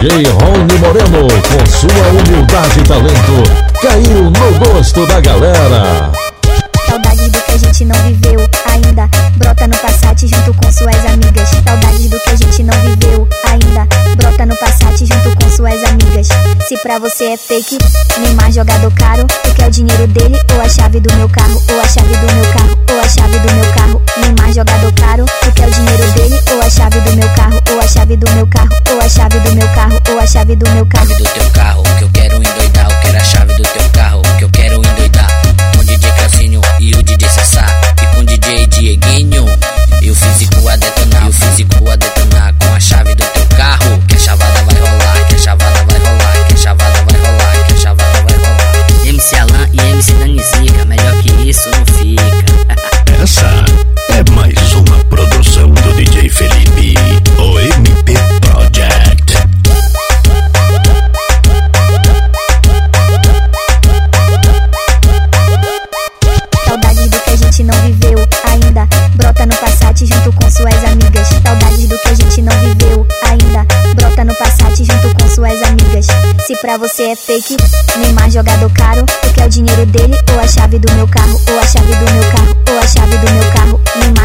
DJ Rony Moreno, com sua humildade e talento, caiu no gosto da galera. Saudades do que a gente não viveu ainda. Brota no Passat junto com suas amigas. Saudades do que a gente não viveu ainda. Brota no Passat junto com suas amigas. Se pra você é fake, Neymar jogador caro. Tu quer o dinheiro dele ou a chave do meu carro? Ou a chave do meu carro? Ou a chave do meu carro? Neymar jogador caro. Tu quer o dinheiro dele ou a chave do meu carro? Ou a chave do meu carro? Chave do meu carro? Ou a chave do meu carro? Do teu carro, não viveu ainda. Brota no Passat junto com suas amigas. Saudades do que a gente não viveu ainda. Brota no Passat junto com suas amigas. Se pra você é fake, Neymar jogador caro. Tu quer o dinheiro dele ou a chave do meu carro? Ou a chave do meu carro? Ou a chave do meu carro? Neymar